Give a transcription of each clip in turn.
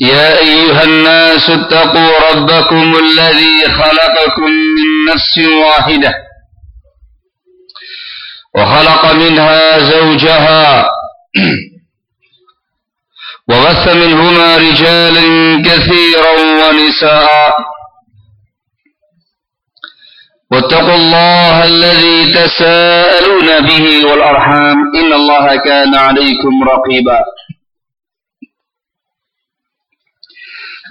يا أيها الناس اتقوا ربكم الذي خلقكم من نفس واحدة وخلق منها زوجها وبث منهما رجالا كثيرا ونساء واتقوا الله الذي تساءلون به والأرحام إن الله كان عليكم رقيبا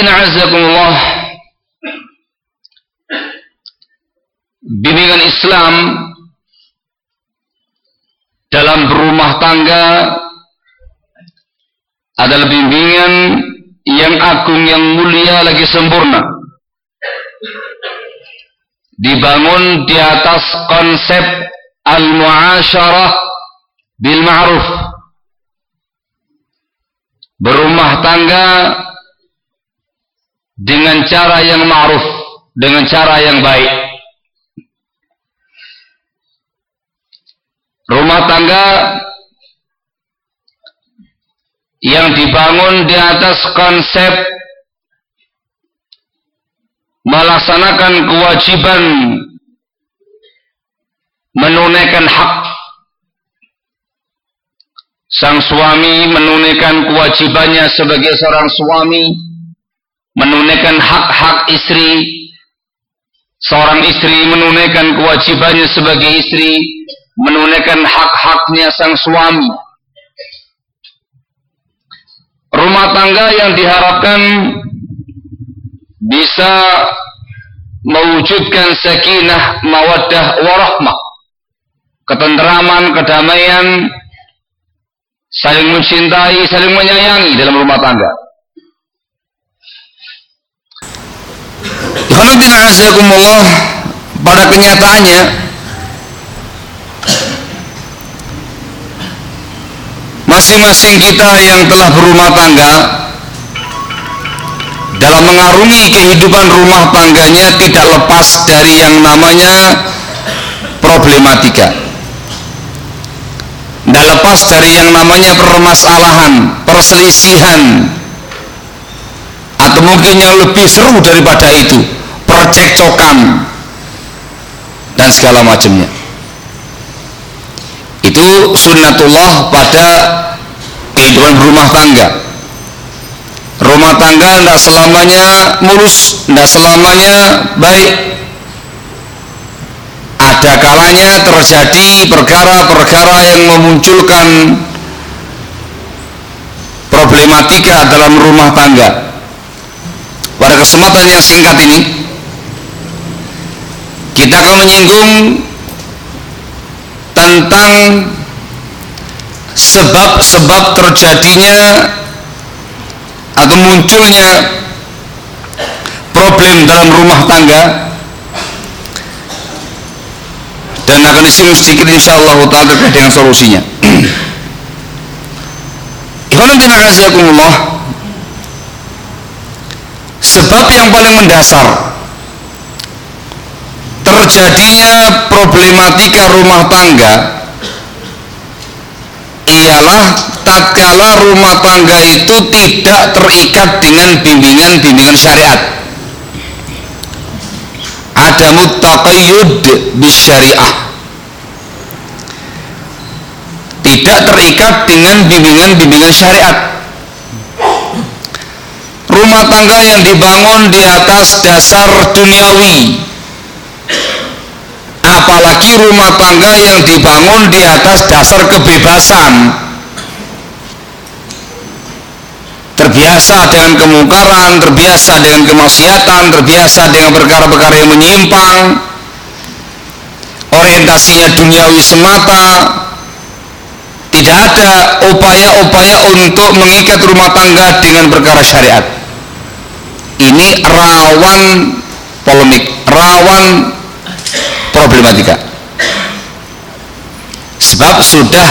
azakumullah bimbingan Islam dalam berumah tangga adalah bimbingan yang agung yang mulia lagi sempurna. Dibangun di atas konsep al-muasyarah bil ma'ruf. Berumah tangga dengan cara yang ma'ruf, dengan cara yang baik. Rumah tangga yang dibangun di atas konsep melaksanakan kewajiban menunaikan hak sang suami menunaikan kewajibannya sebagai seorang suami menunaikan hak-hak istri, seorang istri menunaikan kewajibannya sebagai istri, menunaikan hak-haknya sang suami. Rumah tangga yang diharapkan bisa mewujudkan sakinah, mawaddah, warahmah. Ketenteraman, kedamaian, saling mencintai, saling menyayangi dalam rumah tangga. Ikhwanuddin pada kenyataannya. Masing-masing kita yang telah berumah tangga dalam mengarungi kehidupan rumah tangganya tidak lepas dari yang namanya problematika. Tidak lepas dari yang namanya permasalahan perselisihan atau mungkin yang lebih seru daripada itu percekcokan dan segala macamnya. Itu sunnatullah pada kehidupan rumah tangga. Rumah tangga tidak selamanya mulus tidak selamanya baik. Ada kalanya terjadi perkara-perkara yang memunculkan problematika dalam rumah tangga pada kesempatan yang singkat ini kita akan menyinggung tentang sebab-sebab terjadinya atau munculnya problem dalam rumah tangga. Dan akan disinggung sedikit insyaallah ta'ala terkait dengan solusinya sebab yang paling mendasar terjadinya problematika rumah tangga ialah tatkala rumah tangga itu tidak terikat dengan bimbingan-bimbingan syariat. Ada mutaqayyud bisyariah tidak terikat dengan bimbingan-bimbingan syariat rumah tangga yang dibangun di atas dasar duniawi. Apalagi rumah tangga yang dibangun di atas dasar kebebasan. Terbiasa dengan kemungkaran, terbiasa dengan kemaksiatan, terbiasa dengan perkara-perkara yang menyimpang. Orientasinya duniawi semata. Tidak ada upaya-upaya untuk mengikat rumah tangga dengan perkara syariat ini rawan polemik rawan problematika. Sebab sudah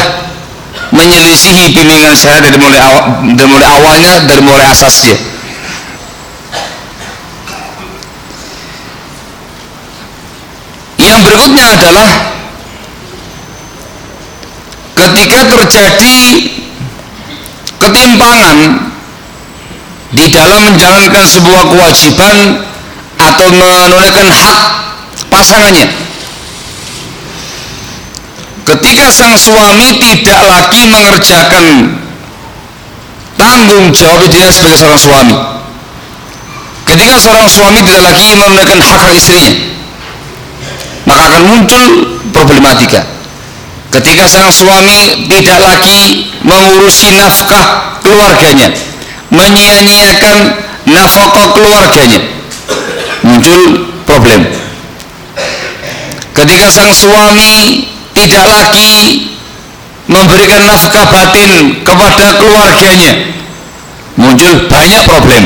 menyelisihi bimbingan saya dari mulai awal, dari mulai awalnya dari mulai asasnya yang berikutnya adalah ketika terjadi ketimpangan di dalam menjalankan sebuah kewajiban atau menunaikan hak pasangannya. Ketika sang suami tidak lagi mengerjakan tanggung jawab dia sebagai seorang suami. Ketika seorang suami tidak lagi menunaikan hak-hak istrinya maka akan muncul problematika. Ketika sang suami tidak lagi mengurusi nafkah keluarganya menyia-nyiakan nafkah keluarganya muncul problem. Ketika sang suami tidak lagi memberikan nafkah batin kepada keluarganya muncul banyak problem.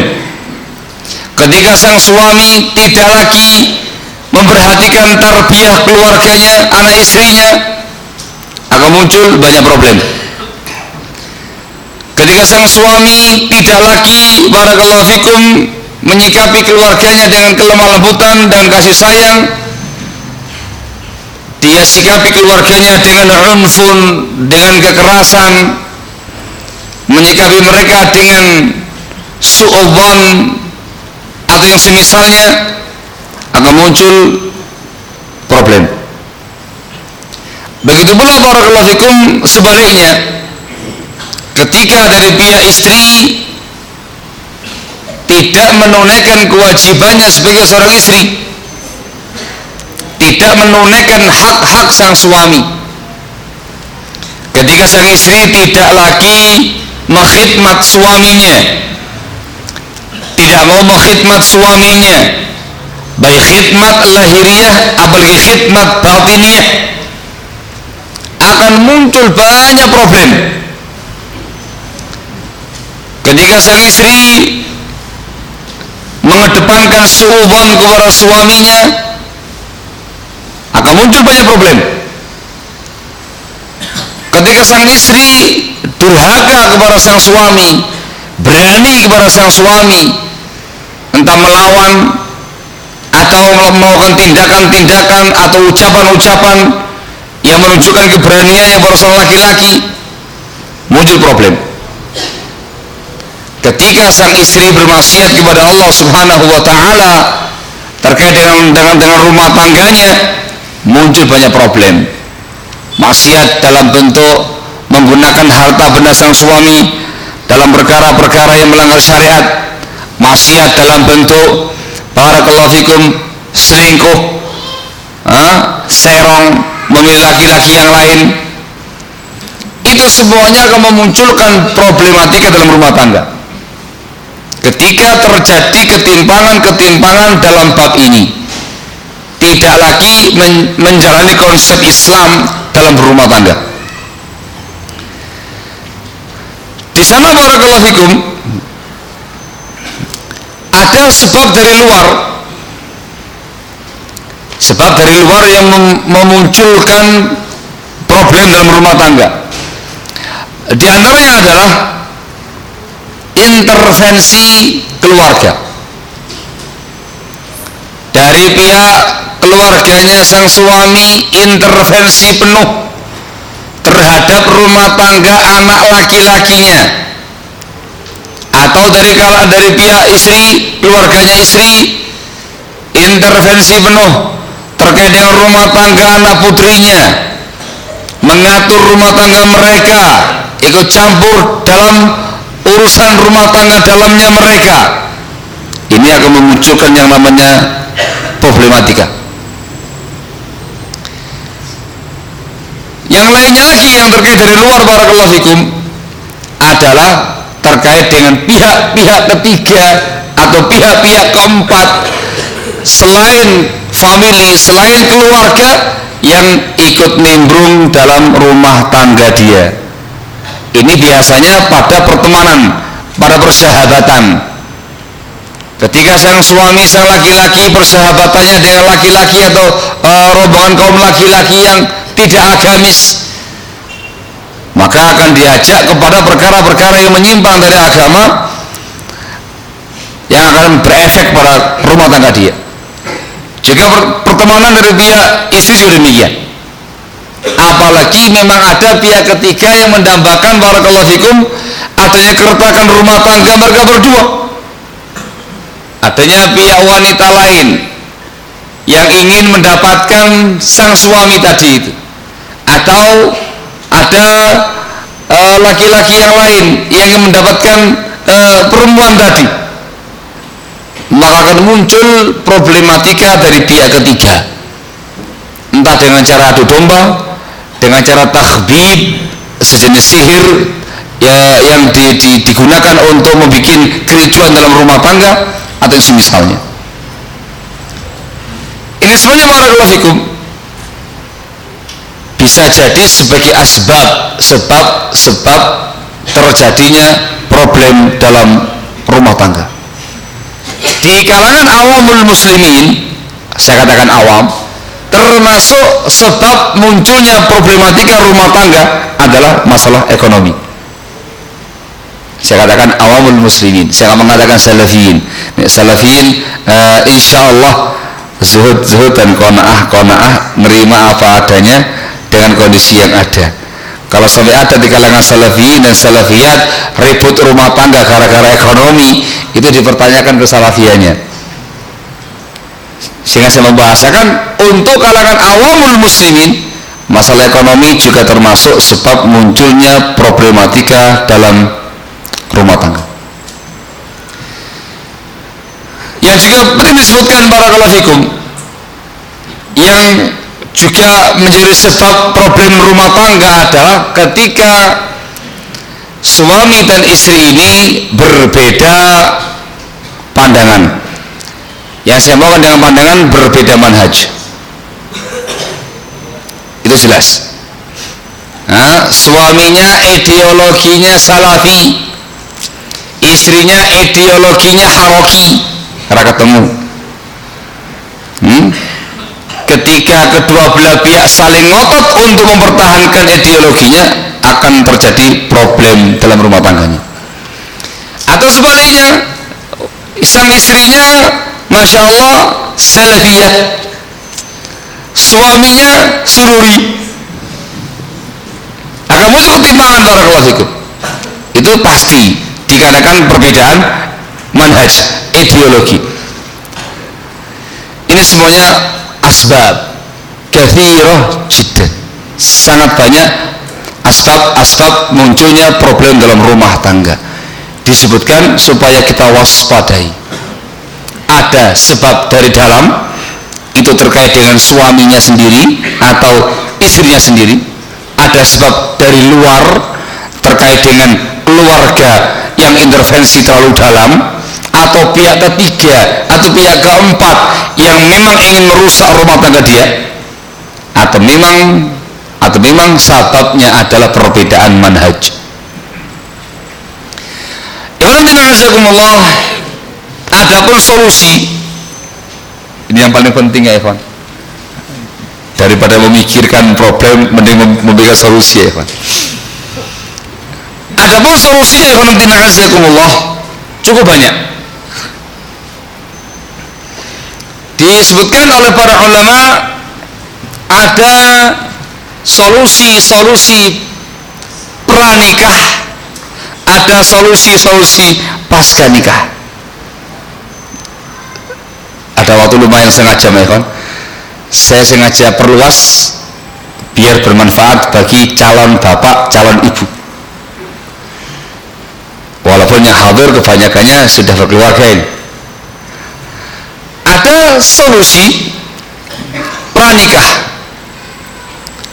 Ketika sang suami tidak lagi memperhatikan tarbiyah keluarganya anak istrinya akan muncul banyak problem ketika sang suami tidak lagi barakallahu fikum menyikapi keluarganya dengan kelemah lembutan dan kasih sayang. Dia sikapi keluarganya dengan unfun dengan kekerasan menyikapi mereka dengan su'udhan atau yang semisalnya akan muncul problem. Begitu pula barakallahu fikum sebaliknya ketika dari pihak istri tidak menunaikan kewajibannya sebagai seorang istri. Tidak menunaikan hak-hak sang suami. Ketika sang istri tidak lagi mengkhidmat suaminya. Tidak mau mengkhidmat suaminya. Baik khidmat lahiriah apalagi khidmat batiniah akan muncul banyak problem ketika sang istri mengedepankan suubon kepada suaminya akan muncul banyak problem. Ketika sang istri durhaka kepada sang suami berani kepada sang suami entah melawan atau melakukan tindakan-tindakan atau ucapan-ucapan yang menunjukkan keberaniannya pada seorang laki-laki muncul problem ketika sang istri bermaksiat kepada Allah subhanahu wa ta'ala terkait dengan, dengan, dengan rumah tangganya muncul banyak problem. Maksiat dalam bentuk menggunakan harta benda sang suami dalam perkara-perkara yang melanggar syariat. Maksiat dalam bentuk barakallahu fikum selingkuh ha? serong memilih laki-laki yang lain. Itu semuanya akan memunculkan problematika dalam rumah tangga ketika terjadi ketimpangan-ketimpangan dalam bab ini. Tidak lagi men menjalani konsep Islam dalam berumah tangga. Di sana barakallahu fikum ada sebab dari luar. Sebab dari luar yang mem memunculkan problem dalam rumah tangga. Di antaranya adalah intervensi keluarga. Dari pihak keluarganya sang suami intervensi penuh terhadap rumah tangga anak laki-lakinya. Atau dari kalau dari pihak istri keluarganya istri intervensi penuh terkait dengan rumah tangga anak putrinya. Mengatur rumah tangga mereka ikut campur dalam urusan rumah tangga dalamnya mereka. Ini akan memunculkan yang namanya problematika. Yang lainnya lagi yang terkait dari luar barakallahu fikum adalah terkait dengan pihak-pihak ketiga atau pihak-pihak keempat. Selain family, selain keluarga yang ikut nimbrung dalam rumah tangga dia ini biasanya pada pertemanan pada persahabatan. Ketika sang suami sang laki-laki persahabatannya dengan laki-laki atau uh, rombongan kaum laki-laki yang tidak agamis maka akan diajak kepada perkara-perkara yang menyimpang dari agama yang akan berefek pada rumah tangga dia jika pertemanan dari pihak istri sudah demikian apalagi memang ada pihak ketiga yang mendambakan barakallahu fikum adanya keretakan rumah tangga mereka berdua. Adanya pihak wanita lain yang ingin mendapatkan sang suami tadi itu. Atau ada eh, laki-laki uh, yang lain yang ingin mendapatkan uh, perempuan tadi. Maka akan muncul problematika dari pihak ketiga. Entah dengan cara adu domba dengan cara takhbib sejenis sihir ya, yang di, di, digunakan untuk membuat kericuan dalam rumah tangga atau semisalnya. Ini semuanya barakallahu fikum. Bisa jadi sebagai asbab sebab sebab terjadinya problem dalam rumah tangga di kalangan awamul muslimin saya katakan awam termasuk sebab munculnya problematika rumah tangga adalah masalah ekonomi. Saya katakan awamul muslimin saya akan mengatakan salafiyin. Salafiyin uh, insya Allah zuhud zuhud dan kona'ah kona'ah menerima apa adanya dengan kondisi yang ada. Kalau sampai ada di kalangan salafiyin dan salafiyat ribut rumah tangga gara-gara ekonomi itu dipertanyakan kesalafiannya sehingga saya membahasakan untuk kalangan awamul muslimin masalah ekonomi juga termasuk sebab munculnya problematika dalam rumah tangga. Yang juga penting disebutkan para kalafikum yang juga menjadi sebab problem rumah tangga adalah ketika suami dan istri ini berbeda pandangan yang saya mau dengan pandangan berbeda manhaj. Itu jelas. Nah, suaminya ideologinya salafi. Istrinya ideologinya haroki. Karena ketemu. Hmm? ketika kedua belah pihak saling ngotot untuk mempertahankan ideologinya akan terjadi problem dalam rumah tangganya. Atau sebaliknya sang istrinya Masya Allah salafiyah. Suaminya sururi. Akan muncul ketimpangan barakallahu itu pasti dikarenakan perbedaan manhaj ideologi. Ini semuanya asbab kathirah jiddan sangat banyak asbab-asbab munculnya problem dalam rumah tangga. Disebutkan supaya kita waspadai ada sebab dari dalam? Itu terkait dengan suaminya sendiri atau istrinya sendiri? Ada sebab dari luar terkait dengan keluarga yang intervensi terlalu dalam? Atau pihak ketiga atau pihak keempat yang memang ingin merusak rumah tangga dia? Atau memang atau memang sababnya adalah perbedaan manhaj Adapun solusi. Ini yang paling penting ya Evan daripada memikirkan problem mending memikirkan solusi ya Evan Adapun solusinya ya Allah cukup banyak. Disebutkan oleh para ulama ada solusi-solusi pranikah. Ada solusi-solusi pasca nikah ada waktu lumayan sengaja ya saya sengaja perluas biar bermanfaat bagi calon bapak calon ibu. Walaupun yang hadir kebanyakannya sudah berkeluarga ini. Ada solusi pranikah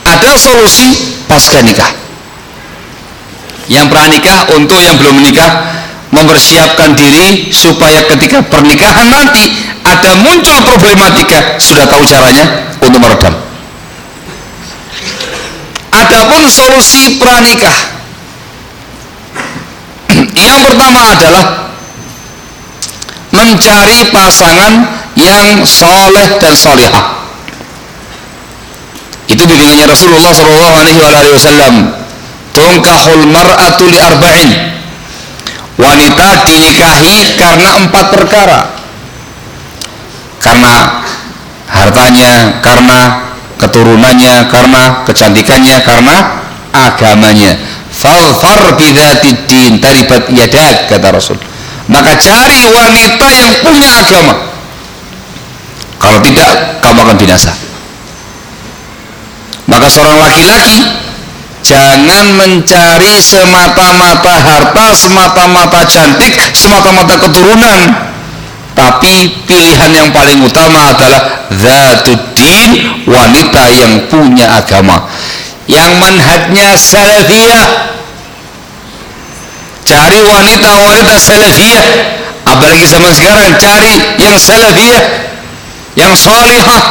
ada solusi pasca nikah. Yang pranikah untuk yang belum menikah mempersiapkan diri supaya ketika pernikahan nanti ada muncul problematika sudah tahu caranya untuk meredam. Adapun solusi pranikah. Yang pertama adalah mencari pasangan yang soleh dan solehah. Itu bimbingannya Rasulullah Shallallahu Alaihi Wasallam. Tungkahul mar'atu li arba'in. Wanita dinikahi karena empat perkara karena hartanya karena keturunannya karena kecantikannya karena agamanya. Falfar bidzatiddin taribat yadak kata Rasul. Maka cari wanita yang punya agama. Kalau tidak kamu akan binasa. Maka seorang laki-laki jangan mencari semata-mata harta semata-mata cantik semata-mata keturunan tapi pilihan yang paling utama adalah zatuddin wanita yang punya agama. Yang manhajnya salafiyah. Cari wanita-wanita salafiyah. Apalagi zaman sekarang cari yang salafiyah. Yang salihah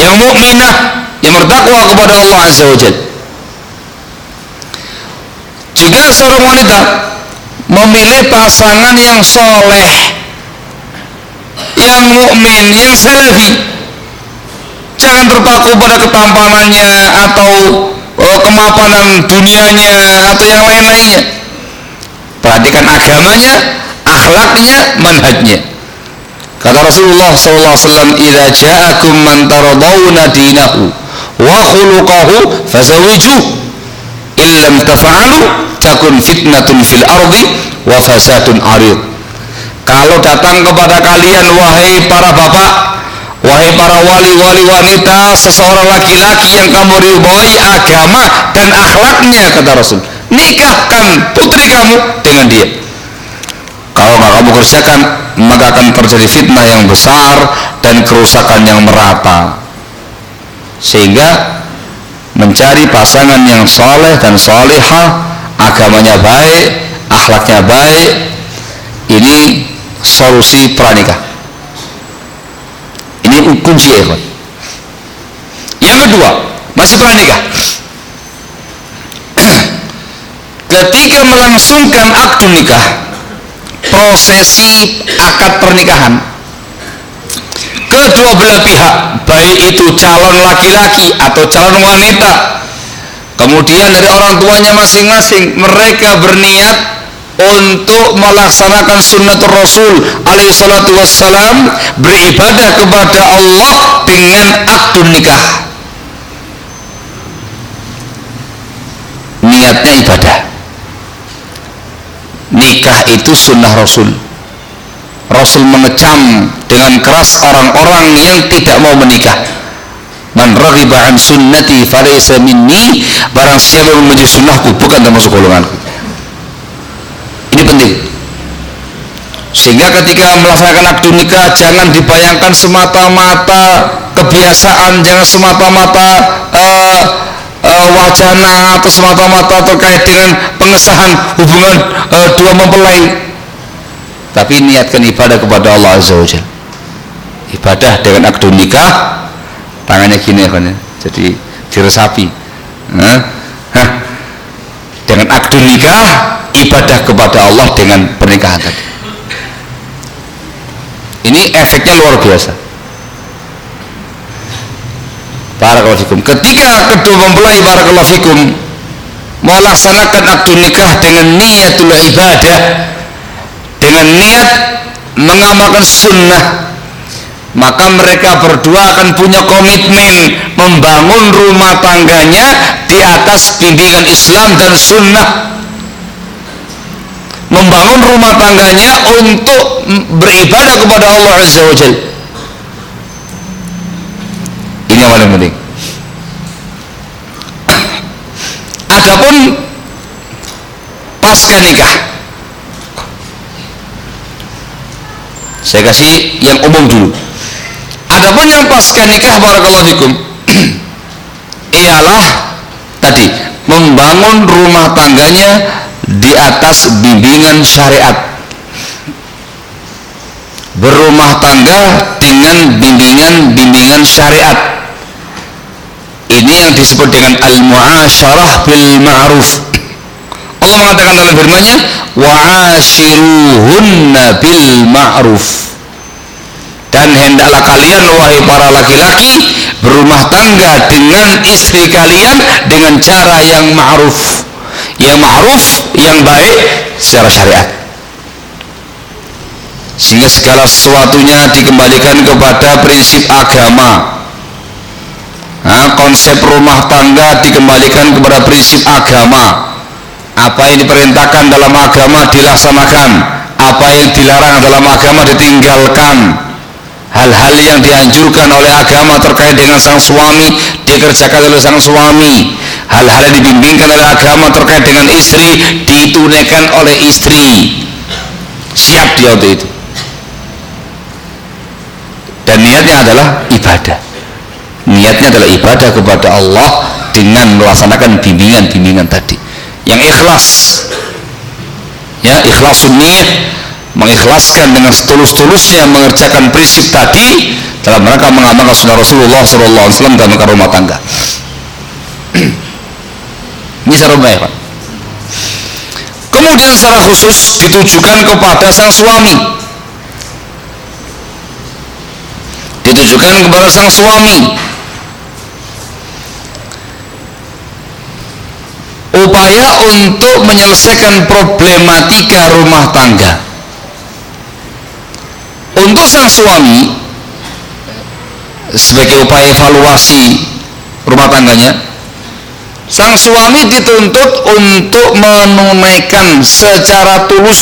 yang mukminah yang bertakwa kepada Allah Azza wa Jalla. Jika seorang wanita memilih pasangan yang soleh yang mukmin, yang salafi. Jangan terpaku pada ketampanannya atau oh, kemapanan dunianya atau yang lain-lainnya. Perhatikan agamanya akhlaknya, manhajnya. Kata Rasulullah SAW idza ja'akum man taradawna dinahu wa khuluquhu fazawijuh illam tafa'alu takun fitnatun fil ardi wa fasadun arid kalau datang kepada kalian wahai para bapak wahai para wali-wali wanita seseorang laki-laki yang kamu ridhoi agama dan akhlaknya kata Rasul nikahkan putri kamu dengan dia. Kalau nggak kamu kerjakan maka akan terjadi fitnah yang besar dan kerusakan yang merata. Sehingga mencari pasangan yang soleh dan solehah agamanya baik akhlaknya baik ini solusi pranikah. Ini kunci ya yang kedua masih pranikah ketika melangsungkan akad nikah prosesi akad pernikahan kedua belah pihak baik itu calon laki-laki atau calon wanita kemudian dari orang tuanya masing-masing mereka berniat untuk melaksanakan sunnah Rasul alaihi salatu wassalam beribadah kepada Allah dengan akad nikah. Niatnya ibadah. Nikah itu sunnah Rasul. Rasul mengecam dengan keras orang-orang yang tidak mau menikah. Man raghiba an sunnati falaysa minni barang siapa yang membenci sunnahku bukan termasuk golonganku ini penting sehingga ketika melaksanakan akad nikah jangan dibayangkan semata-mata kebiasaan jangan semata-mata uh, uh, wacana atau semata-mata terkait dengan pengesahan hubungan uh, dua mempelai. Tapi niatkan ibadah kepada Allah Azza wa ibadah dengan akdu nikah tangannya gini kan ya jadi diresapi. Nah, dengan akdu nikah ibadah kepada Allah dengan pernikahan tadi ini efeknya luar biasa. Barakallahu fikum. Ketika kedua mempelai Barakallahu fikum melaksanakan akdu nikah dengan niatul ibadah dengan niat mengamalkan sunnah maka mereka berdua akan punya komitmen membangun rumah tangganya di atas bimbingan Islam dan sunnah membangun rumah tangganya untuk beribadah kepada Allah Azza wa Jal. Ini yang paling penting. Adapun pasca nikah saya kasih yang umum dulu. Adapun yang pasca nikah barakallahu fikum ialah tadi membangun rumah tangganya di atas bimbingan syariat. Berumah tangga dengan bimbingan-bimbingan syariat. Ini yang disebut dengan al-muasyarah bil ma'ruf. Allah mengatakan dalam firman-Nya, "Wa'ashiruhunna bil ma'ruf." dan hendaklah kalian wahai para laki-laki berumah tangga dengan istri kalian dengan cara yang ma'ruf yang ma'ruf yang baik secara syariat. Sehingga segala sesuatunya dikembalikan kepada prinsip agama. Nah, konsep rumah tangga dikembalikan kepada prinsip agama. Apa yang diperintahkan dalam agama dilaksanakan. Apa yang dilarang dalam agama ditinggalkan hal-hal yang dianjurkan oleh agama terkait dengan sang suami dikerjakan oleh sang suami. Hal-hal yang dibimbingkan oleh agama terkait dengan istri ditunaikan oleh istri. Siap dia untuk itu. Dan niatnya adalah ibadah. Niatnya adalah ibadah kepada Allah dengan melaksanakan bimbingan-bimbingan tadi. Yang ikhlas. Ya ikhlas niat mengikhlaskan dengan setulus-tulusnya mengerjakan prinsip tadi dalam rangka mengamalkan sunnah Rasulullah SAW dalam rangka rumah tangga. Ini secara ya Pak. Kemudian secara khusus ditujukan kepada sang suami. Ditujukan kepada sang suami. Upaya untuk menyelesaikan problematika rumah tangga untuk sang suami sebagai upaya evaluasi rumah tangganya sang suami dituntut untuk menunaikan secara tulus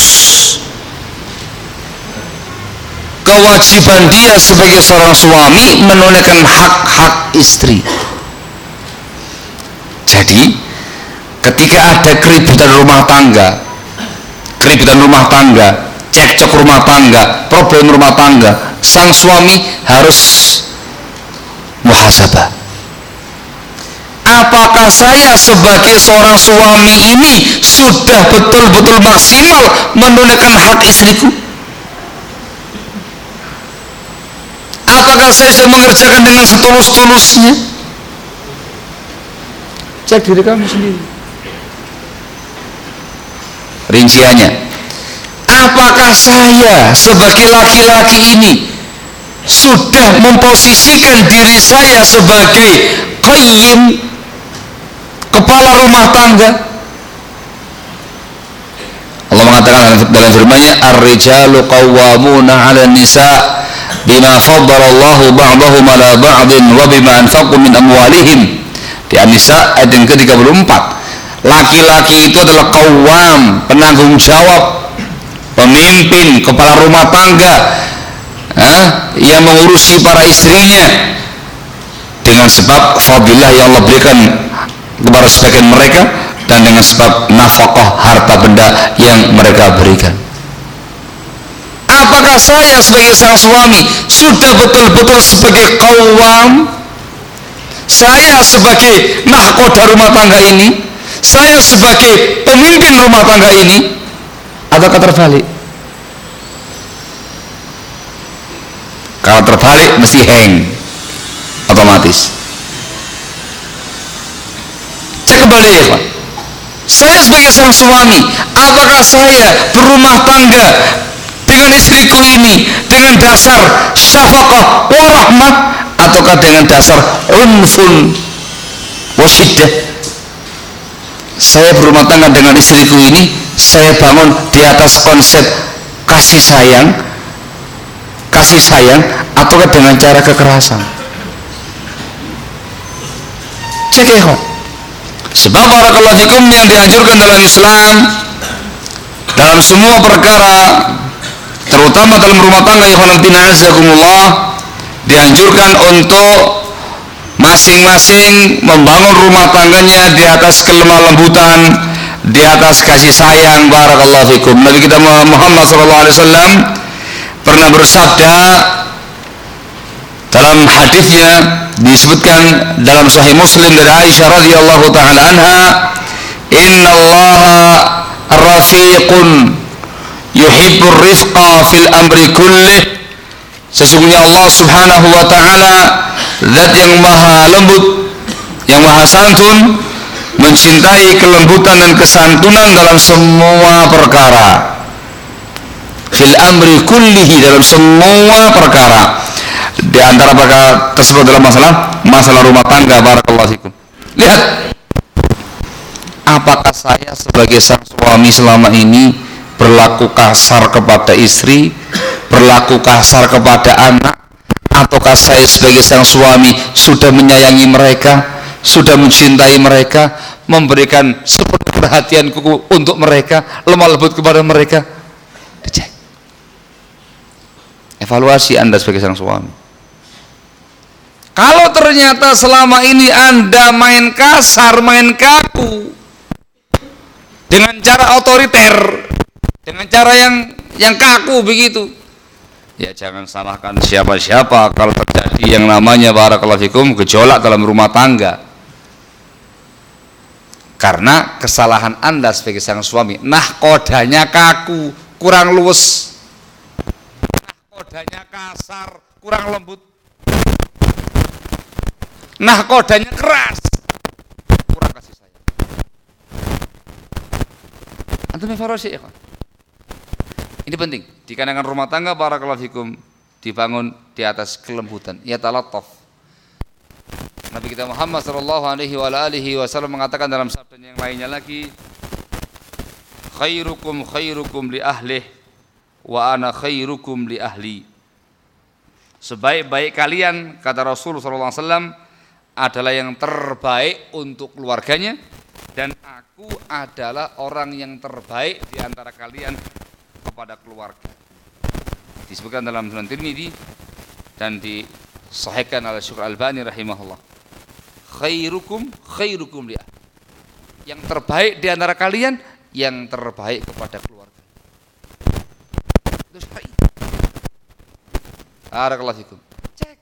kewajiban dia sebagai seorang suami menunaikan hak-hak istri. Jadi ketika ada keributan rumah tangga keributan rumah tangga cekcok rumah tangga, problem rumah tangga, sang suami harus muhasabah. Apakah saya sebagai seorang suami ini sudah betul-betul maksimal menunaikan hak istriku? Apakah saya sudah mengerjakan dengan setulus-tulusnya? Cek diri kamu sendiri. Rinciannya, apakah saya sebagai laki-laki ini sudah memposisikan diri saya sebagai qayyim kepala rumah tangga? Allah mengatakan dalam firman-Nya ar-rijalu qawwamuna 'ala nisa bima faddala Allahu ba'dahum 'ala ba'din wa bima anfaqu min amwalihim. Di An-Nisa ayat yang ke-34 laki-laki itu adalah qawwam penanggung jawab pemimpin, kepala rumah tangga eh, yang mengurusi para istrinya. Dengan sebab fadilah yang Allah berikan kepada sebagian mereka dan dengan sebab nafkah harta benda yang mereka berikan. Apakah saya sebagai sang suami sudah betul-betul sebagai kawam? Saya sebagai nahkoda rumah tangga ini saya sebagai pemimpin rumah tangga ini ataukah terbalik? Kalau terbalik mesti hang. Otomatis. Cek kembali ya Pak. Saya sebagai sang suami apakah saya berumah tangga dengan istriku ini dengan dasar syafaqah warahmah ataukah dengan dasar unfun wasyiddah saya berumah tangga dengan istriku ini saya bangun di atas konsep kasih sayang kasih sayang ataukah dengan cara kekerasan. Cek ya sebab barakallahu fikum yang dianjurkan dalam Islam dalam semua perkara terutama dalam rumah tangga ikhwan azakumullah dianjurkan untuk masing-masing membangun rumah tangganya di atas kelemah lembutan di atas kasih sayang barakallahu fikum. Nabi kita Muhammad wasallam pernah bersabda dalam hadisnya disebutkan dalam sahih Muslim dari Aisyah radhiyallahu taala anha inna Allah rafiqun yuhibbur rifqa fil amri kullih. Sesungguhnya Allah subhanahu wa ta'ala zat yang maha lembut yang maha santun mencintai kelembutan dan kesantunan dalam semua perkara. Fil amri kullihi dalam semua perkara. Di antara perkara tersebut dalam masalah masalah rumah tangga barakallahu fikum. Lihat apakah saya sebagai sang suami selama ini berlaku kasar kepada istri, berlaku kasar kepada anak, ataukah saya sebagai sang suami sudah menyayangi mereka, sudah mencintai mereka, memberikan sepenuh perhatianku untuk mereka, lemah lembut kepada mereka? Dicek. Evaluasi Anda sebagai sang suami. Kalau ternyata selama ini Anda main kasar, main kaku, dengan cara otoriter, dengan cara yang yang kaku begitu ya jangan salahkan siapa-siapa kalau terjadi yang namanya barakallahu fikum gejolak dalam rumah tangga karena kesalahan anda sebagai sang suami nah kodanya kaku kurang luwes nah kodanya kasar kurang lembut nah kodanya keras kurang kasih sayang antum evaluasi ya ini penting. Di kalangan rumah tangga barakallahu fikum dibangun di atas kelembutan. Ya talattaf. Nabi kita Muhammad sallallahu alaihi wa alihi wasallam mengatakan dalam sabda yang lainnya lagi khairukum khairukum li ahlih wa ana khairukum li ahli. Sebaik-baik kalian kata Rasul sallallahu alaihi wasallam adalah yang terbaik untuk keluarganya dan aku adalah orang yang terbaik di antara kalian kepada keluarga. Disebutkan dalam Sunan Tirmidzi dan disahihkan oleh Syekh Albani rahimahullah. Khairukum khairukum li Yang terbaik di antara kalian yang terbaik kepada keluarga. Itu syar'i. Barakallahu fikum. Cek.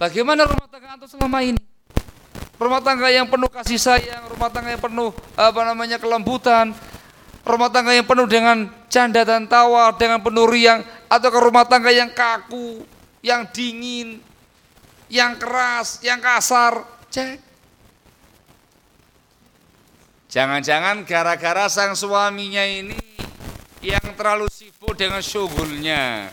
Bagaimana rumah tangga antum selama ini? Rumah tangga yang penuh kasih sayang, rumah tangga yang penuh apa namanya kelembutan, rumah tangga yang penuh dengan canda dan tawa, dengan penuh riang, atau ke rumah tangga yang kaku, yang dingin, yang keras, yang kasar, cek. Jangan-jangan gara-gara sang suaminya ini yang terlalu sibuk dengan syuhulnya,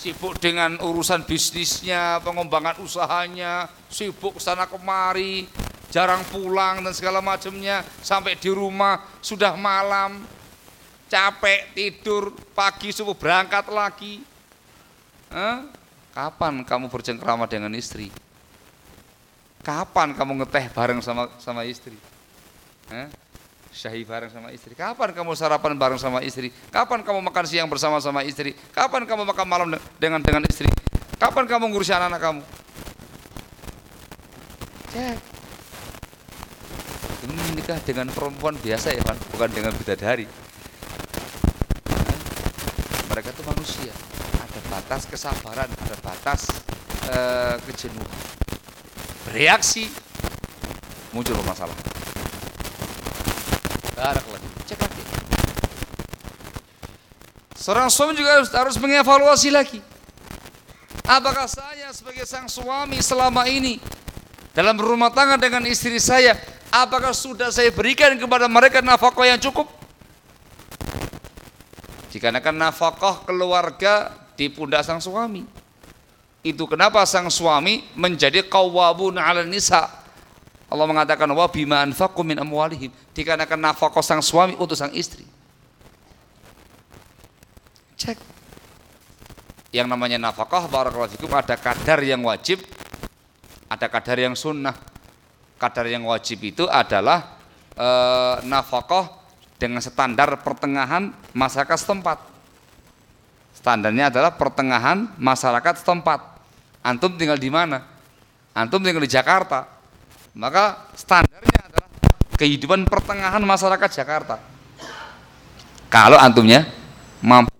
sibuk dengan urusan bisnisnya, pengembangan usahanya, sibuk sana kemari, jarang pulang dan segala macamnya sampai di rumah sudah malam capek tidur pagi subuh berangkat lagi eh? Kapan kamu bercengkrama dengan istri? Kapan kamu ngeteh bareng sama sama istri? Eh? syahi bareng sama istri. Kapan kamu sarapan bareng sama istri? Kapan kamu makan siang bersama sama istri? Kapan kamu makan malam dengan dengan istri? Kapan kamu ngurusi anak-anak kamu? Cek. Ini menikah dengan perempuan biasa ya kan bukan dengan bidadari. Mereka itu manusia batas kesabaran ada batas uh, kejenuhan. Bereaksi muncul masalah. Lagi cek lagi. Seorang suami juga harus, harus mengevaluasi lagi. Apakah saya sebagai sang suami selama ini dalam rumah tangga dengan istri saya, apakah sudah saya berikan kepada mereka nafkah yang cukup? Jika akan nafkah keluarga di pundak sang suami. Itu kenapa sang suami menjadi qawwabun 'ala nisa. Allah mengatakan wa bima anfaqu min amwalihim, dikarenakan nafkah sang suami untuk sang istri. Cek yang namanya nafkah barakallahu fikum ada kadar yang wajib ada kadar yang sunnah kadar yang wajib itu adalah e, nafkah dengan standar pertengahan masyarakat setempat standarnya adalah pertengahan masyarakat setempat antum tinggal di mana antum tinggal di Jakarta maka standarnya adalah kehidupan pertengahan masyarakat Jakarta kalau antumnya mampu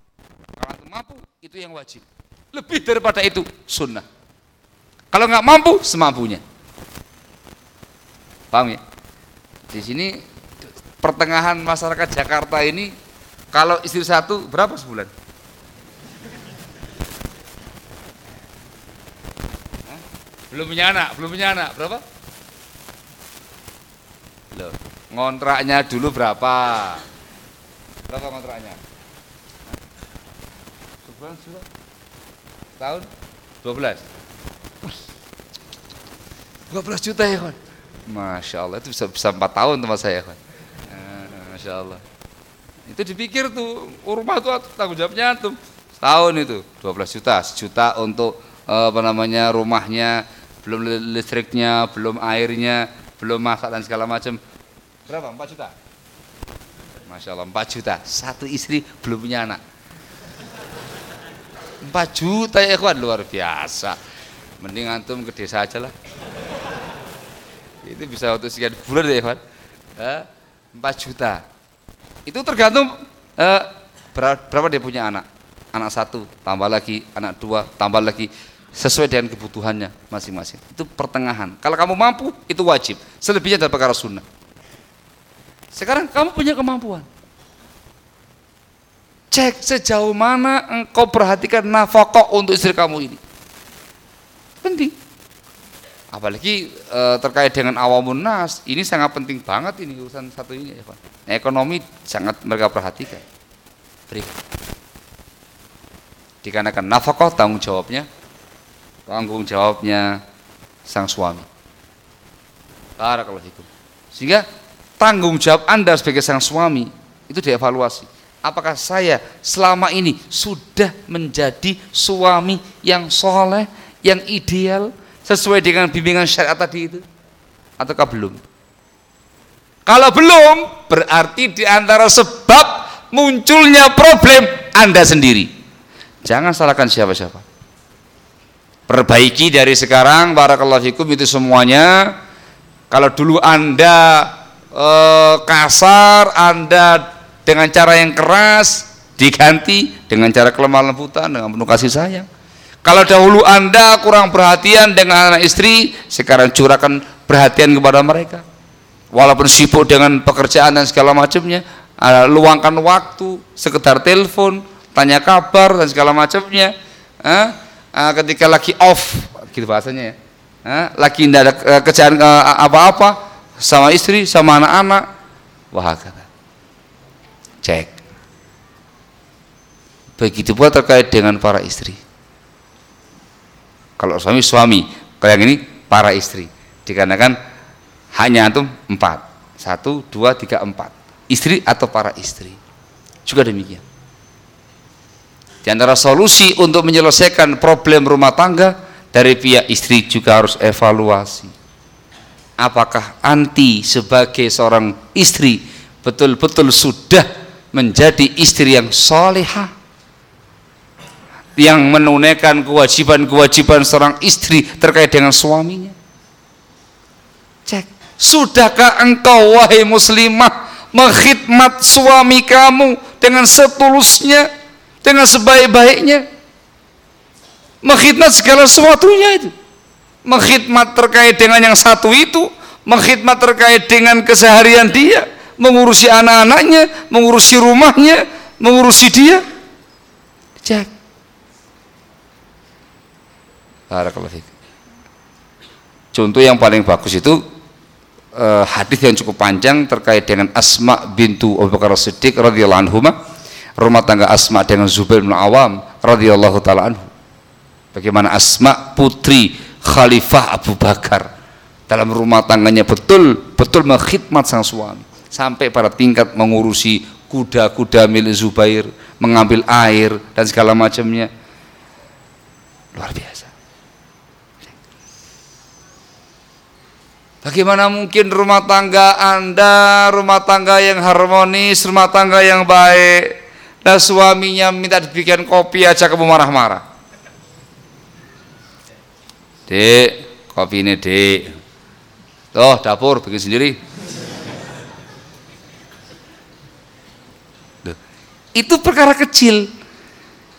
kalau antum mampu itu yang wajib. Lebih daripada itu sunnah. Kalau nggak mampu semampunya. Paham ya? Di sini pertengahan masyarakat Jakarta ini kalau istri satu berapa sebulan? Belum punya anak, belum punya anak. Berapa? Loh, ngontraknya dulu berapa? Berapa kontraknya? Bulan sudah tahun 12 12 juta ya kan Masya Allah itu bisa, bisa 4 tahun teman saya kan Masya Allah itu dipikir tuh rumah tuh tanggung jawabnya tuh tahun itu 12 juta sejuta untuk apa namanya rumahnya belum listriknya belum airnya belum masak dan segala macam berapa? 4 juta? Masya Allah 4 juta. Satu istri belum punya anak. 4 juta ya ikhwan. Luar biasa. Mending antum ke desa aja lah. Itu bisa untuk sekian bulan ya ikhwan. Eh, 4 juta. Itu tergantung eh, berapa dia punya anak? Anak satu tambah lagi. Anak dua tambah lagi sesuai dengan kebutuhannya masing-masing itu pertengahan kalau kamu mampu itu wajib selebihnya adalah perkara sunnah sekarang kamu punya kemampuan Cek sejauh mana engkau perhatikan nafkah untuk istri kamu ini. Penting. Apalagi e, terkait dengan awamun nas, ini sangat penting banget ini urusan satu ini ya. Ekonomi sangat mereka perhatikan. Berikan. Dikarenakan nafkah tanggung jawabnya, tanggung jawabnya sang suami. Barakallahu. Sehingga tanggung jawab Anda sebagai sang suami itu dievaluasi apakah saya selama ini sudah menjadi suami yang soleh, yang ideal, sesuai dengan bimbingan syariat tadi itu? Ataukah belum? Kalau belum, berarti di antara sebab munculnya problem Anda sendiri. Jangan salahkan siapa-siapa. Perbaiki dari sekarang, barakallahu fikum itu semuanya. Kalau dulu Anda eh, kasar, Anda dengan cara yang keras diganti dengan cara kelemah lembutan dengan penuh kasih sayang kalau dahulu anda kurang perhatian dengan anak istri sekarang curahkan perhatian kepada mereka walaupun sibuk dengan pekerjaan dan segala macamnya luangkan waktu sekedar telepon tanya kabar dan segala macamnya eh, ketika lagi off gitu bahasanya ya. Eh, lagi tidak ada eh, kerjaan eh, apa-apa sama istri sama anak-anak. Wah cek. Begitu pula terkait dengan para istri. Kalau suami suami. Kalau yang ini para istri. Dikarenakan hanya antum empat. Satu dua tiga empat. Istri atau para istri. Juga demikian di antara solusi untuk menyelesaikan problem rumah tangga dari pihak istri juga harus evaluasi. Apakah anti sebagai seorang istri betul-betul sudah menjadi istri yang solehah? Yang menunaikan kewajiban-kewajiban seorang istri terkait dengan suaminya? Cek sudahkah engkau wahai muslimah mengkhidmat suami kamu dengan setulusnya dengan sebaik-baiknya. Mengkhidmat segala sesuatunya itu. Mengkhidmat terkait dengan yang satu itu. Mengkhidmat terkait dengan keseharian dia. Mengurusi anak-anaknya, mengurusi rumahnya, mengurusi dia. Cek. Barakallahu Contoh yang paling bagus itu uh, hadis yang cukup panjang terkait dengan Asma bintu Abu Bakar Siddiq radhiyallahu anhu rumah tangga Asma dengan Zubair bin Awam radhiyallahu taala anhu. Bagaimana Asma putri Khalifah Abu Bakar dalam rumah tangganya betul betul mengkhidmat sang suami sampai pada tingkat mengurusi kuda-kuda milik Zubair, mengambil air dan segala macamnya. Luar biasa. Bagaimana mungkin rumah tangga Anda, rumah tangga yang harmonis, rumah tangga yang baik, dan suaminya minta dibikin kopi aja kamu marah-marah. Dek, kopi ini dek. Tuh, dapur bikin sendiri. Itu perkara kecil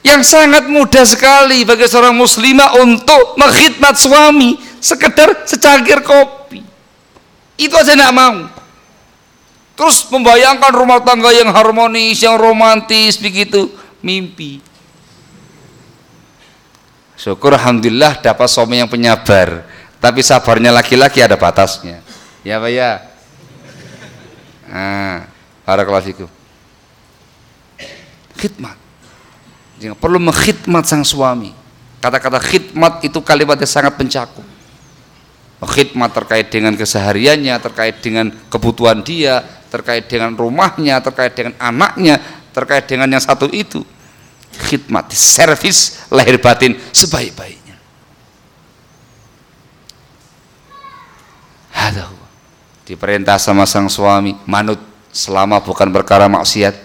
yang sangat mudah sekali bagi seorang muslimah untuk mengkhidmat suami sekedar secangkir kopi. Itu aja tidak mau. Terus membayangkan rumah tangga yang harmonis, yang romantis begitu, mimpi. Syukur alhamdulillah dapat suami yang penyabar. Tapi sabarnya laki-laki ada batasnya. Ya Pak ya. Nah, barakallahu fikum khidmat Jangan perlu mengkhidmat sang suami kata-kata khidmat itu kalimat yang sangat mencakup khidmat terkait dengan kesehariannya terkait dengan kebutuhan dia terkait dengan rumahnya terkait dengan anaknya terkait dengan yang satu itu. Khidmat servis lahir batin sebaik-baiknya. Ada diperintah sama sang suami manut selama bukan perkara maksiat.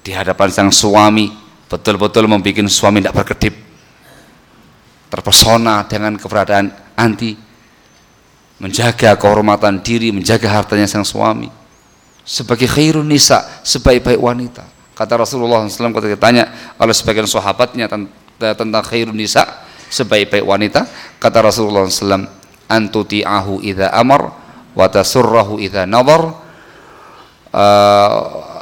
Di hadapan sang suami betul-betul membuat suami tidak berkedip. Terpesona dengan keberadaan anti menjaga kehormatan diri menjaga hartanya sang suami sebagai khairun nisa sebaik-baik wanita kata Rasulullah SAW ketika ditanya oleh sebagian sahabatnya tentang khairun nisa sebaik-baik wanita kata Rasulullah SAW antuti'ahu idha amar wa tasurrahu idha nadar uh,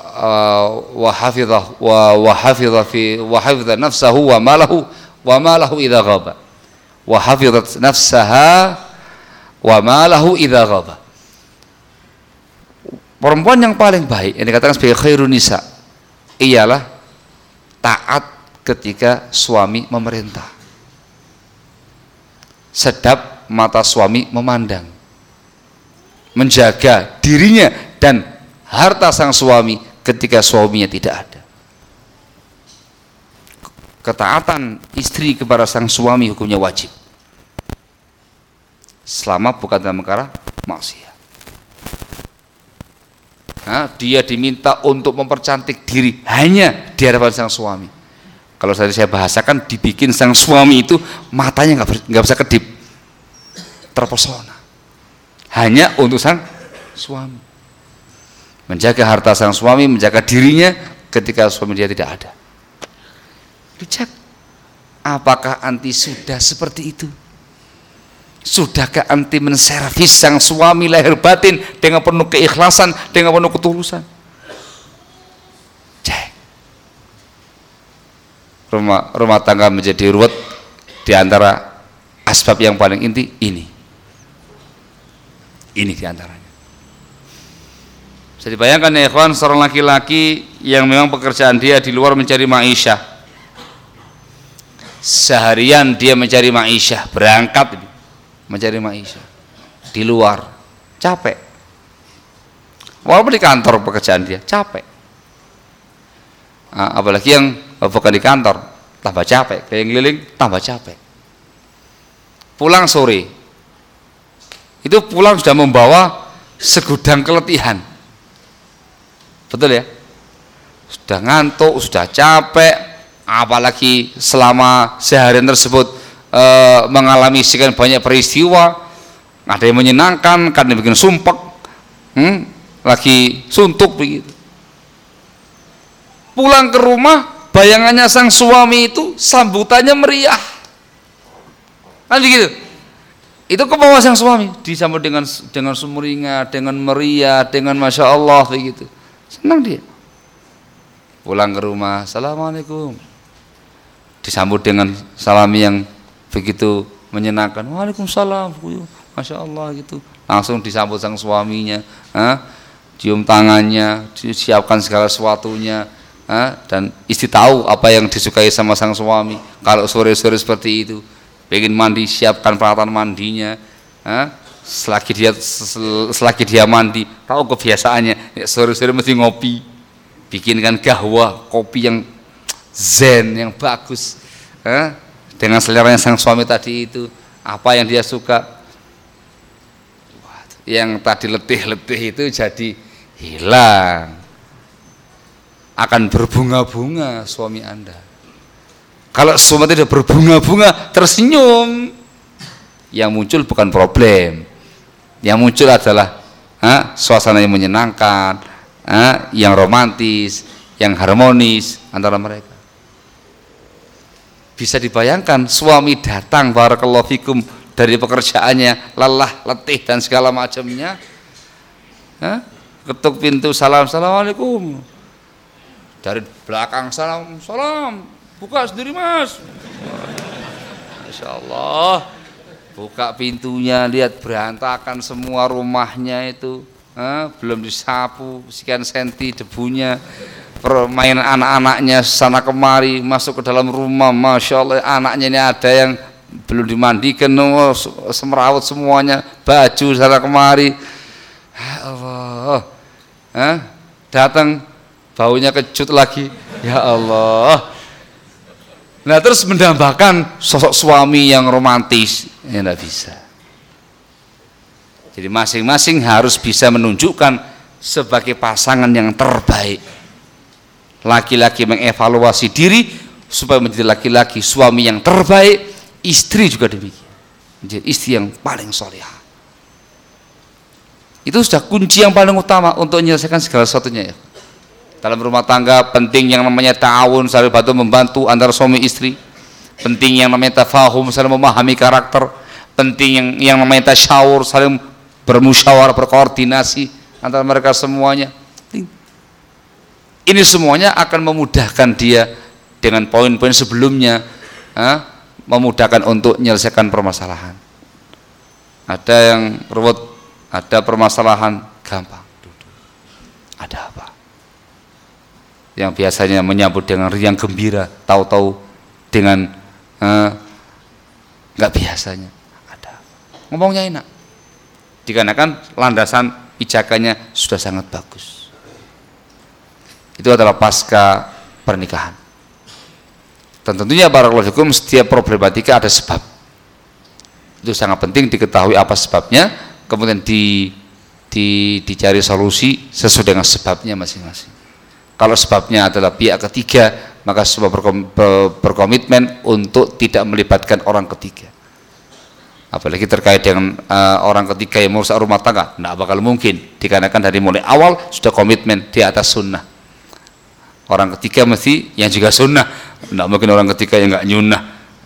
وحفظه وحفظ في وحفظ نفسه وماله وماله إذا غاب وحفظت نفسها wa malahu idza ghadha. Perempuan yang paling baik yang dikatakan sebagai khairun nisa ialah taat ketika suami memerintah. Sedap mata suami memandang. Menjaga dirinya dan harta sang suami ketika suaminya tidak ada. Ketaatan istri kepada sang suami hukumnya wajib. Selama bukan dalam perkara maksiat. Nah, dia diminta untuk mempercantik diri hanya di hadapan sang suami. Kalau tadi saya bahasakan dibikin sang suami itu matanya nggak bisa kedip, terpesona. Hanya untuk sang suami menjaga harta sang suami, menjaga dirinya ketika suami dia tidak ada. Dicek, apakah anti sudah seperti itu? Sudahkah anti menservis sang suami lahir batin dengan penuh keikhlasan, dengan penuh ketulusan? Cek. Rumah, rumah tangga menjadi ruwet di antara asbab yang paling inti ini. Ini di antaranya. Bisa dibayangkan ya ikhwan seorang laki-laki yang memang pekerjaan dia di luar mencari maisha. Seharian dia mencari maisha, berangkat mencari maisha di luar, capek. Walaupun di kantor pekerjaan dia, capek. Nah, apalagi yang bukan di kantor, tambah capek, keliling-keliling tambah capek. Pulang sore, itu pulang sudah membawa segudang keletihan Betul ya? Sudah ngantuk, sudah capek, apalagi selama seharian tersebut e, mengalami sekian banyak peristiwa, ada yang menyenangkan, kadang bikin sumpek, hmm, lagi suntuk begitu. Pulang ke rumah, bayangannya sang suami itu sambutannya meriah. Kan begitu? Itu ke bawah sang suami disambut dengan dengan sumringah, dengan meriah, dengan masya Allah begitu. Senang dia. Pulang ke rumah, Assalamualaikum. Disambut dengan salam yang begitu menyenangkan Waalaikumsalam Masya Allah gitu langsung disambut sang suaminya ha? cium tangannya disiapkan segala sesuatunya ha? dan istri tahu apa yang disukai sama sang suami kalau sore-sore seperti itu pengen mandi siapkan peralatan mandinya ha? selagi dia selagi dia mandi tahu kebiasaannya sore-sore mesti ngopi bikinkan gahwa kopi yang zen yang bagus ha? Dengan selera sang suami tadi itu apa yang dia suka? Yang tadi letih-letih itu jadi hilang. Akan berbunga-bunga suami anda. Kalau suami tidak berbunga-bunga tersenyum. Yang muncul bukan problem. Yang muncul adalah ha, suasana yang menyenangkan ha, yang romantis yang harmonis antara mereka bisa dibayangkan suami datang barakallahu fikum dari pekerjaannya lelah, letih dan segala macamnya. Ketuk pintu salam, assalamualaikum. Dari belakang salam, salam, buka sendiri mas. Masya Allah, buka pintunya, lihat berantakan semua rumahnya itu, belum disapu, sekian senti debunya, permainan anak-anaknya sana kemari masuk ke dalam rumah, masya Allah anaknya ini ada yang belum dimandikan oh, semerawut semuanya baju sana kemari. Ya Allah eh, datang baunya kecut lagi. Ya Allah. Nah terus mendambakan sosok suami yang romantis. Ya tidak bisa. Jadi masing-masing harus bisa menunjukkan sebagai pasangan yang terbaik laki-laki mengevaluasi diri supaya menjadi laki-laki suami yang terbaik Istri juga demikian. Menjadi istri yang paling solehah. Itu sudah kunci yang paling utama untuk menyelesaikan segala sesuatunya ya. Dalam rumah tangga penting yang namanya ta'awun, saling bantu membantu antara suami istri. Penting yang namanya tafahum, saling memahami karakter. Penting yang yang namanya tasyawur, saling bermusyawarah, berkoordinasi antara mereka semuanya. Ini semuanya akan memudahkan dia dengan poin-poin sebelumnya. Ha? memudahkan untuk menyelesaikan permasalahan. Ada yang ruwet, ada permasalahan gampang. Ada apa? Yang biasanya menyambut dengan riang gembira, tahu-tahu dengan eh, nggak eh, biasanya. Ada. Ngomongnya enak. Dikarenakan landasan pijakannya sudah sangat bagus. Itu adalah pasca pernikahan. Dan tentunya barakallahu fikum setiap problematika ada sebab. Itu sangat penting diketahui apa sebabnya, kemudian di, di dicari solusi sesuai dengan sebabnya masing-masing. Kalau sebabnya adalah pihak ketiga, maka semua berkom, berkomitmen untuk tidak melibatkan orang ketiga. Apalagi terkait dengan uh, orang ketiga yang merusak rumah tangga, tidak bakal mungkin. Dikarenakan dari mulai awal sudah komitmen di atas sunnah orang ketiga mesti yang juga sunnah. Tidak mungkin orang ketiga yang nggak nyunah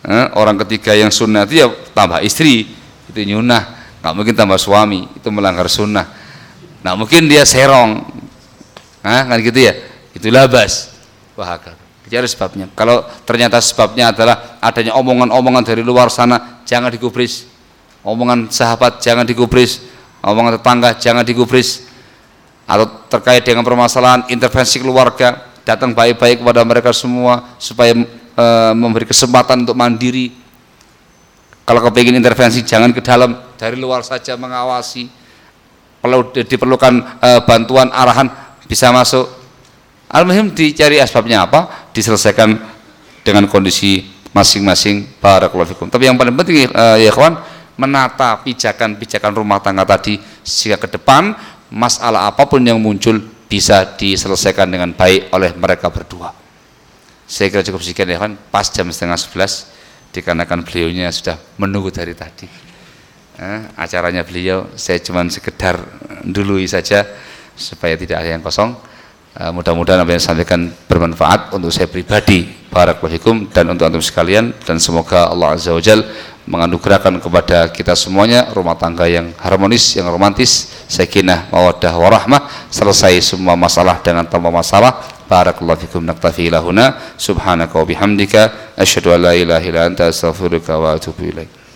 eh, orang ketiga yang sunnah itu ya tambah istri itu nyunah nggak mungkin tambah suami itu melanggar sunnah. Nah mungkin dia serong. Nah, kan gitu ya? Itulah bas. Wah cari sebabnya. Kalau ternyata sebabnya adalah adanya omongan-omongan dari luar sana jangan digubris. Omongan sahabat jangan digubris. Omongan tetangga jangan digubris. Atau terkait dengan permasalahan intervensi keluarga datang baik-baik kepada mereka semua supaya e, memberi kesempatan untuk mandiri. Kalau kepingin intervensi jangan ke dalam dari luar saja mengawasi. Kalau diperlukan e, bantuan arahan bisa masuk. Al-muhim dicari asbabnya apa? Diselesaikan dengan kondisi masing-masing. Barakallahu fikum. Tapi yang paling penting e, ya kawan menata pijakan-pijakan rumah tangga tadi. Sehingga ke depan masalah apa pun yang muncul bisa diselesaikan dengan baik oleh mereka berdua. Saya kira cukup sekian ya kan, pas jam setengah sebelas dikarenakan beliaunya sudah menunggu dari tadi. Eh, acaranya beliau saya cuma sekedar dulu saja supaya tidak ada yang kosong. Eh, mudah-mudahan apa yang saya sampaikan bermanfaat untuk saya pribadi, barakallahu dan untuk antum sekalian dan semoga Allah Azza wa Jalla menganugerahkan kepada kita semuanya rumah tangga yang harmonis, yang romantis, sakinah, mawaddah, warahmah, selesai semua masalah dengan tanpa masalah. Barakallahu fikum naktafi lahuna subhanaka wa bihamdika. Asyhadu an la ilaha illa anta astaghfiruka wa atubu ilaik